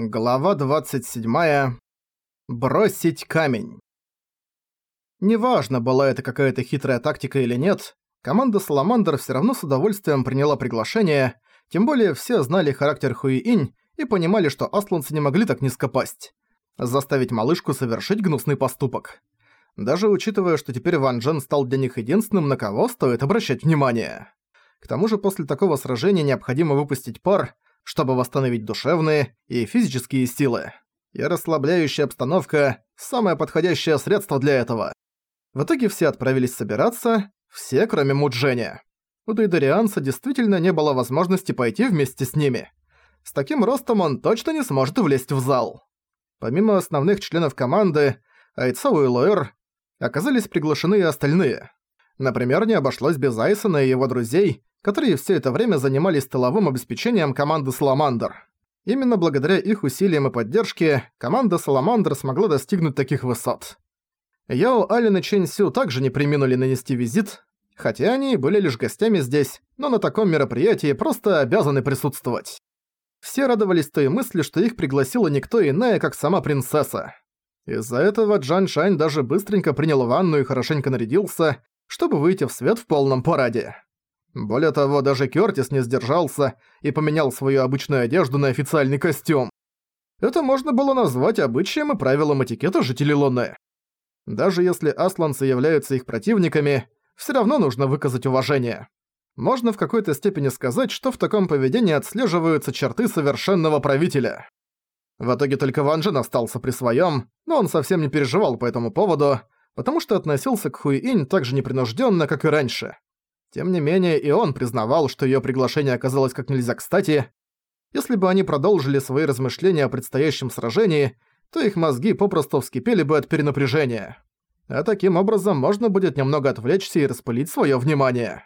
Глава 27. Бросить камень. Неважно, была это какая-то хитрая тактика или нет, команда Саламандр всё равно с удовольствием приняла приглашение, тем более все знали характер Хуи-Инь и понимали, что асланцы не могли так низко пасть. Заставить малышку совершить гнусный поступок. Даже учитывая, что теперь Ван Джен стал для них единственным, на кого стоит обращать внимание. К тому же после такого сражения необходимо выпустить пар, чтобы восстановить душевные и физические силы. И расслабляющая обстановка – самое подходящее средство для этого. В итоге все отправились собираться, все кроме Мудженя. У Дейдарианца действительно не было возможности пойти вместе с ними. С таким ростом он точно не сможет влезть в зал. Помимо основных членов команды, Айцау и Лоэр оказались приглашены и остальные. Например, не обошлось без Айсона и его друзей, которые все это время занимались тыловым обеспечением команды «Саламандр». Именно благодаря их усилиям и поддержке команда «Саламандр» смогла достигнуть таких высот. Яо Ален и Чэнь Сю также не приминули нанести визит, хотя они были лишь гостями здесь, но на таком мероприятии просто обязаны присутствовать. Все радовались той мысли, что их пригласила никто иная, как сама принцесса. Из-за этого Джан Шань даже быстренько принял ванну и хорошенько нарядился, чтобы выйти в свет в полном параде. Более того, даже Кёртис не сдержался и поменял свою обычную одежду на официальный костюм. Это можно было назвать обычаем и правилом этикета жителей Луны. Даже если асланцы являются их противниками, всё равно нужно выказать уважение. Можно в какой-то степени сказать, что в таком поведении отслеживаются черты совершенного правителя. В итоге только Ван Джен остался при своём, но он совсем не переживал по этому поводу, потому что относился к Хуиинь так же непринужденно, как и раньше. Тем не менее, и он признавал, что её приглашение оказалось как нельзя кстати. Если бы они продолжили свои размышления о предстоящем сражении, то их мозги попросту вскипели бы от перенапряжения. А таким образом можно будет немного отвлечься и распылить своё внимание.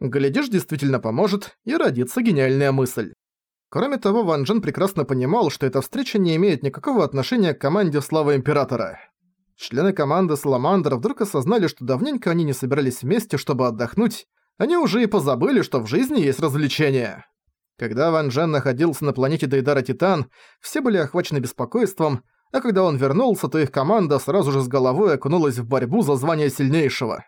Глядишь, действительно поможет, и родится гениальная мысль. Кроме того, Ван Джен прекрасно понимал, что эта встреча не имеет никакого отношения к команде Славы Императора. Члены команды Саламандр вдруг осознали, что давненько они не собирались вместе, чтобы отдохнуть, они уже и позабыли, что в жизни есть развлечения. Когда Ван Джен находился на планете Дейдара Титан, все были охвачены беспокойством, а когда он вернулся, то их команда сразу же с головой окунулась в борьбу за звание сильнейшего.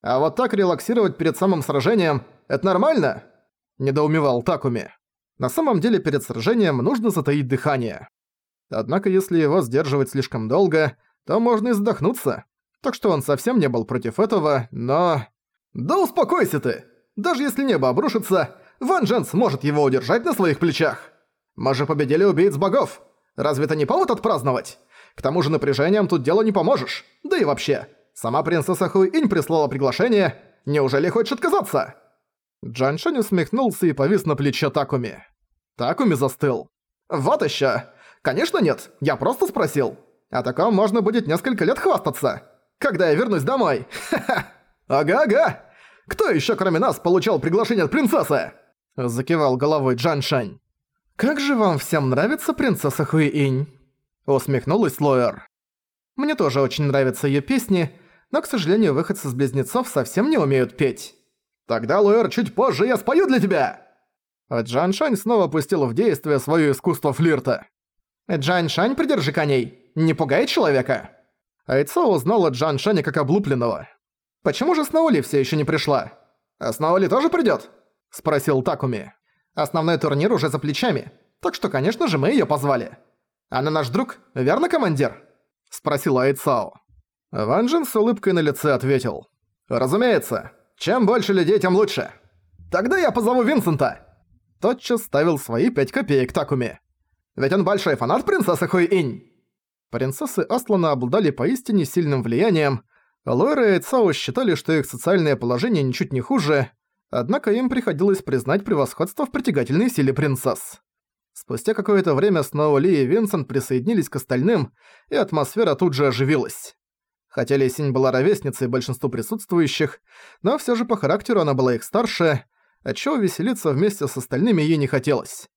«А вот так релаксировать перед самым сражением – это нормально?» – недоумевал Такуми. На самом деле перед сражением нужно затаить дыхание. Однако если его сдерживать слишком долго, то можно и задохнуться. Так что он совсем не был против этого, но... «Да успокойся ты! Даже если небо обрушится, Ван Джен сможет его удержать на своих плечах! Мы же победили убийц богов! Разве это не повод отпраздновать? К тому же напряжением тут дело не поможешь. Да и вообще, сама принцесса Хуинь прислала приглашение. Неужели хочешь отказаться?» Джан Шань усмехнулся и повис на плече Такуми. Такуми застыл. «Вот ещё! Конечно нет, я просто спросил. О таком можно будет несколько лет хвастаться. Когда я вернусь домой. Ха-ха. Ага-ага. Кто еще кроме нас получал приглашение от принцессы? Закивал головой Джан Шань. Как же вам всем нравится принцесса Хуи-Инь? Усмехнулась Лоэр. Мне тоже очень нравятся ее песни, но, к сожалению, выходцы с близнецов совсем не умеют петь. Тогда, Лоэр, чуть позже я спою для тебя! А Джан Шань снова пустил в действие свое искусство флирта. «Джан Шань, придержи коней! Не пугай человека!» Айцо узнала Джан Шаня как облупленного. «Почему же Сноули все еще не пришла?» «А Сноули тоже придет? спросил Такуми. «Основной турнир уже за плечами, так что, конечно же, мы ее позвали. Она наш друг, верно, командир?» – спросил Айцао. Ван с улыбкой на лице ответил. «Разумеется. Чем больше людей, тем лучше. Тогда я позову Винсента!» Тотчас ставил свои пять копеек Такуми. Ведь он большой фанат принцессы Хуи-Инь. Принцессы Аслана обладали поистине сильным влиянием, Лойра и Цао считали, что их социальное положение ничуть не хуже, однако им приходилось признать превосходство в притягательной силе принцесс. Спустя какое-то время Сноу Ли и Винсент присоединились к остальным, и атмосфера тут же оживилась. Хотя Лесинь была ровесницей большинству присутствующих, но всё же по характеру она была их старше, отчего веселиться вместе с остальными ей не хотелось.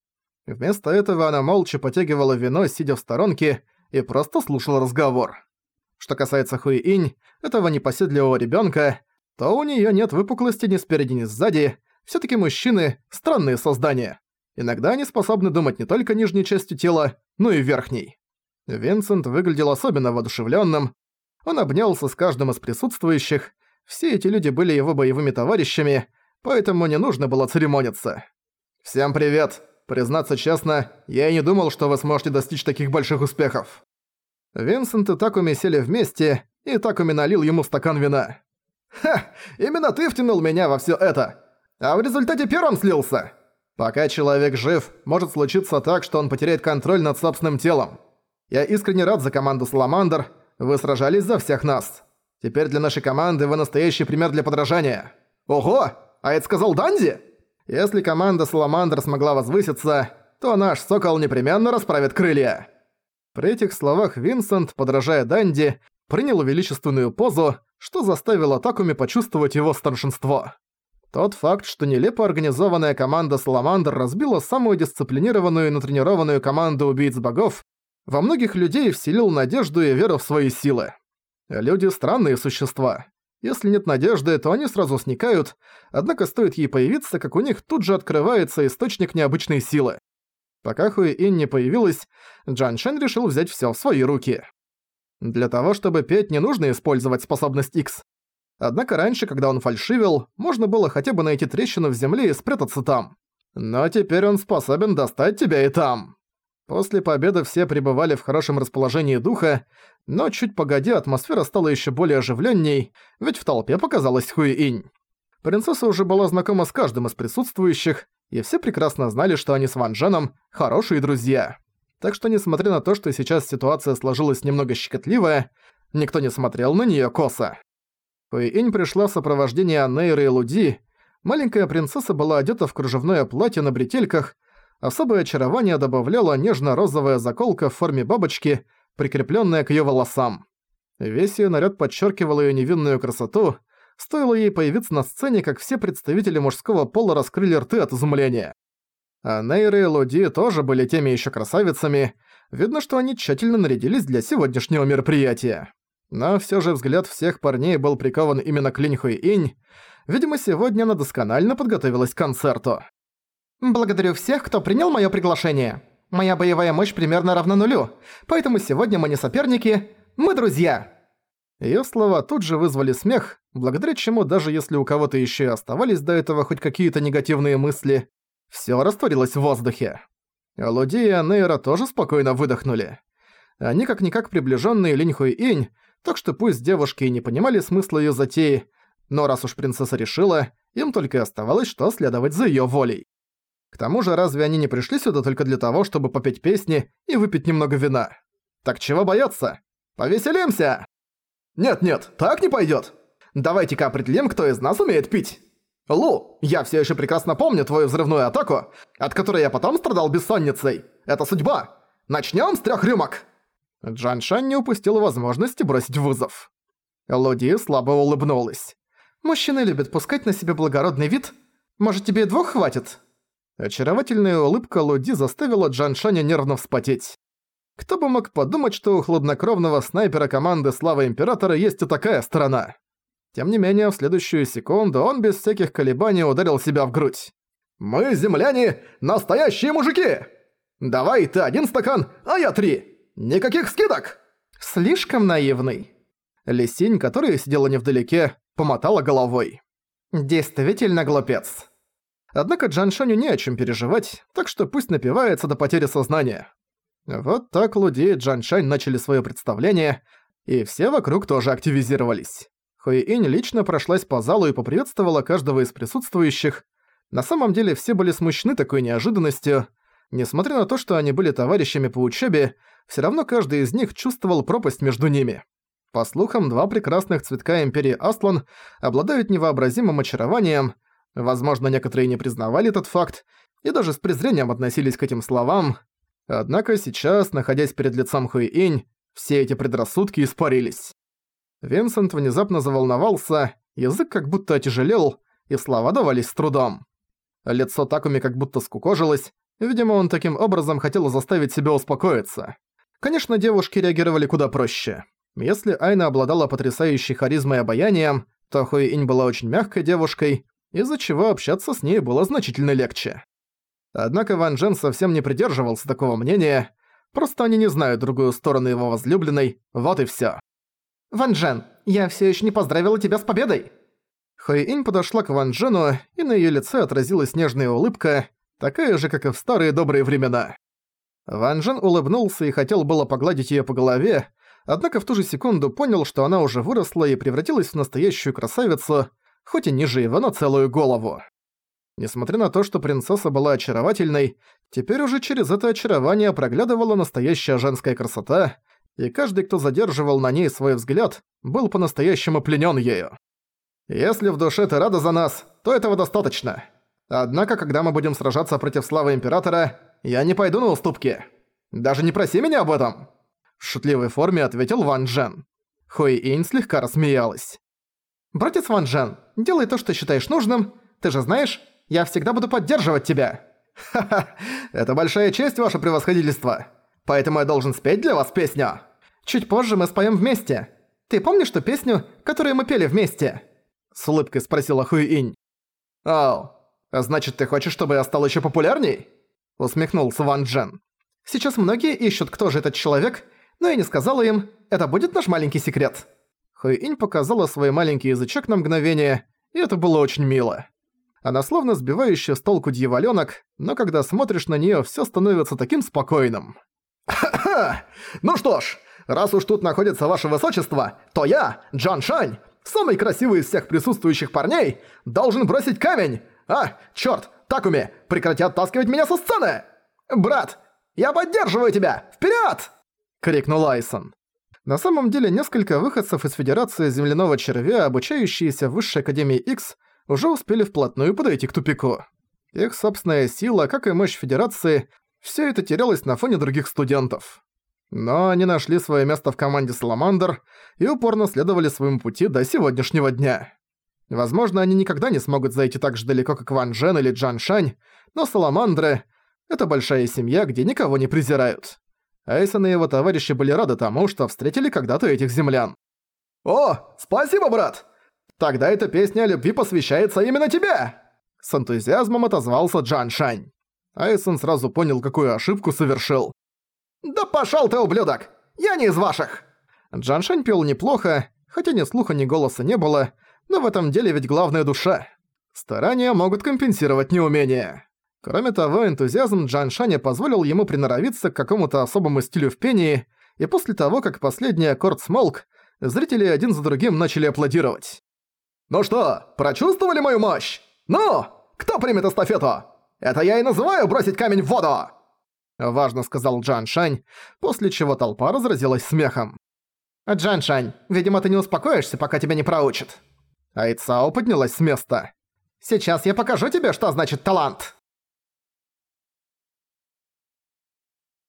Вместо этого она молча потягивала вино, сидя в сторонке, и просто слушала разговор. Что касается Хуи-Инь, этого непоседливого ребёнка, то у неё нет выпуклости ни спереди, ни сзади. Всё-таки мужчины – странные создания. Иногда они способны думать не только нижней частью тела, ну и верхний. Винсент выглядел особенно воодушевленным. Он обнялся с каждым из присутствующих. Все эти люди были его боевыми товарищами, поэтому не нужно было церемониться. «Всем привет! Признаться честно, я и не думал, что вы сможете достичь таких больших успехов». Винсент и Такуми сели вместе, и Такуми налил ему стакан вина. «Ха! Именно ты втянул меня во всё это! А в результате первым слился! Пока человек жив, может случиться так, что он потеряет контроль над собственным телом. Я искренне рад за команду Саламандр, вы сражались за всех нас. Теперь для нашей команды вы настоящий пример для подражания. Ого! А это сказал Данди? Если команда Саламандр смогла возвыситься, то наш Сокол непременно расправит крылья». При этих словах Винсент, подражая Данди, принял величественную позу, что заставило Такуми почувствовать его старшинство. Тот факт, что нелепо организованная команда Саламандр разбила самую дисциплинированную и натренированную команду убийц-богов, во многих людей вселил надежду и веру в свои силы. Люди – странные существа. Если нет надежды, то они сразу сникают, однако стоит ей появиться, как у них тут же открывается источник необычной силы. Пока Хуи Ин не появилась, Джан Шен решил взять всё в свои руки. Для того, чтобы петь, не нужно использовать способность X. Однако раньше, когда он фальшивил, можно было хотя бы найти трещину в земле и спрятаться там. Но теперь он способен достать тебя и там. После победы все пребывали в хорошем расположении духа, но чуть погодя атмосфера стала еще более оживленней, ведь в толпе показалась Хуи-Инь. Принцесса уже была знакома с каждым из присутствующих, и все прекрасно знали, что они с Ван Дженом хорошие друзья. Так что, несмотря на то, что сейчас ситуация сложилась немного щекотливая, никто не смотрел на нее косо. Хуи-Инь пришла в сопровождении Анейры и Луди. Маленькая принцесса была одета в кружевное платье на бретельках, особое очарование добавляла нежно-розовая заколка в форме бабочки, прикрепленная к ее волосам. Весь ее наряд подчеркивал ее невинную красоту, стоило ей появиться на сцене, как все представители мужского пола раскрыли рты от изумления. А Нейры и Луди тоже были теми еще красавицами, видно, что они тщательно нарядились для сегодняшнего мероприятия. Но все же взгляд всех парней был прикован именно к Линьхуи Инь, видимо, сегодня она досконально подготовилась к концерту. «Благодарю всех, кто принял моё приглашение. Моя боевая мощь примерно равна нулю, поэтому сегодня мы не соперники, мы друзья». Её слова тут же вызвали смех, благодаря чему даже если у кого-то ещё и оставались до этого хоть какие-то негативные мысли, всё растворилось в воздухе. Луди и Анейра тоже спокойно выдохнули. Они как-никак приближённые Линьхуй Инь, так что пусть девушки и не понимали смысла её затеи, но раз уж принцесса решила, им только оставалось, что следовать за её волей. К тому же, разве они не пришли сюда только для того, чтобы попеть песни и выпить немного вина? Так чего бояться? Повеселимся! Нет-нет, так не пойдёт. Давайте-ка определим, кто из нас умеет пить. Лу, я всё ещё прекрасно помню твою взрывную атаку, от которой я потом страдал бессонницей. Это судьба. Начнём с трёх рюмок. Джан Шан не упустил возможности бросить вызов. Луди слабо улыбнулась. «Мужчины любят пускать на себе благородный вид. Может, тебе и двух хватит?» Очаровательная улыбка Луди заставила Джан Шаня нервно вспотеть. Кто бы мог подумать, что у хладнокровного снайпера команды Слава Императора есть и такая сторона. Тем не менее, в следующую секунду он без всяких колебаний ударил себя в грудь. «Мы, земляне, настоящие мужики! Давай ты один стакан, а я три! Никаких скидок!» «Слишком наивный». Лисинь, которая сидела невдалеке, помотала головой. «Действительно глупец». Однако Джан Шаню не о чем переживать, так что пусть напивается до потери сознания. Вот так Луди и Джан Шань начали свое представление, и все вокруг тоже активизировались. Хуи Инь лично прошлась по залу и поприветствовала каждого из присутствующих. На самом деле все были смущены такой неожиданностью. Несмотря на то, что они были товарищами по учебе, все равно каждый из них чувствовал пропасть между ними. По слухам, два прекрасных цветка Империи Аслан обладают невообразимым очарованием – Возможно, некоторые не признавали этот факт и даже с презрением относились к этим словам. Однако сейчас, находясь перед лицом Хуи-Инь, все эти предрассудки испарились. Винсент внезапно заволновался, язык как будто отяжелел, и слова давались с трудом. Лицо Такуми как будто скукожилось, видимо, он таким образом хотел заставить себя успокоиться. Конечно, девушки реагировали куда проще. Если Айна обладала потрясающей харизмой и обаянием, то Хуи-Инь была очень мягкой девушкой, из-за чего общаться с ней было значительно легче. Однако Ван Джен совсем не придерживался такого мнения. Просто они не знают другую сторону его возлюбленной, вот и всё. «Ван Джен, я всё ещё не поздравила тебя с победой!» Хуэинь подошла к Ван Джену, и на её лице отразилась нежная улыбка, такая же, как и в старые добрые времена. Ван Джен улыбнулся и хотел было погладить её по голове, однако в ту же секунду понял, что она уже выросла и превратилась в настоящую красавицу, хоть и ниже его на целую голову. Несмотря на то, что принцесса была очаровательной, теперь уже через это очарование проглядывала настоящая женская красота, и каждый, кто задерживал на ней свой взгляд, был по-настоящему пленён ею. «Если в душе ты рада за нас, то этого достаточно. Однако, когда мы будем сражаться против славы Императора, я не пойду на уступки. Даже не проси меня об этом!» В шутливой форме ответил Ван Джен. Хуи Инь слегка рассмеялась. «Братец Ван Джен, делай то, что считаешь нужным. Ты же знаешь, я всегда буду поддерживать тебя!» «Ха-ха, это большая честь, ваше превосходительство. Поэтому я должен спеть для вас песню. Чуть позже мы споем вместе. Ты помнишь ту песню, которую мы пели вместе?» С улыбкой спросила Хуи-Инь. «Ау, значит, ты хочешь, чтобы я стал еще популярней?» Усмехнулся Ван Джен. «Сейчас многие ищут, кто же этот человек, но я не сказала им, это будет наш маленький секрет». Хуи-Инь показала свой маленький язычок на мгновение, и это было очень мило. Она словно сбивающая с толку дьяволёнок, но когда смотришь на неё, всё становится таким спокойным. «Ха-ха! Ну что ж, раз уж тут находится ваше высочество, то я, Джан Шань, самый красивый из всех присутствующих парней, должен бросить камень! А, чёрт, Такуми, прекрати оттаскивать меня со сцены! Брат, я поддерживаю тебя! Вперёд!» — крикнул Айсон. На самом деле, несколько выходцев из Федерации Земляного Червя, обучающиеся в Высшей Академии X, уже успели вплотную подойти к тупику. Их собственная сила, как и мощь Федерации, все это терялось на фоне других студентов. Но они нашли свое место в команде Саламандр и упорно следовали своему пути до сегодняшнего дня. Возможно, они никогда не смогут зайти так же далеко, как Ван Джен или Джан Шань, но Саламандры — это большая семья, где никого не презирают. Айсон и его товарищи были рады тому, что встретили когда-то этих землян. «О, спасибо, брат! Тогда эта песня о любви посвящается именно тебе!» С энтузиазмом отозвался Джан Шань. Айсон сразу понял, какую ошибку совершил. «Да пошёл ты, ублюдок! Я не из ваших!» Джан Шань пел неплохо, хотя ни слуха, ни голоса не было, но в этом деле ведь главная душа. Старания могут компенсировать неумение. Кроме того, энтузиазм Джан Шаня позволил ему приноровиться к какому-то особому стилю в пении, и после того, как последний аккорд смолк, зрители один за другим начали аплодировать. «Ну что, прочувствовали мою мощь? Ну, кто примет эстафету? Это я и называю бросить камень в воду!» Важно сказал Джан Шань, после чего толпа разразилась смехом. «Джан Шань, видимо, ты не успокоишься, пока тебя не проучат». Айцао поднялась с места. «Сейчас я покажу тебе, что значит талант!»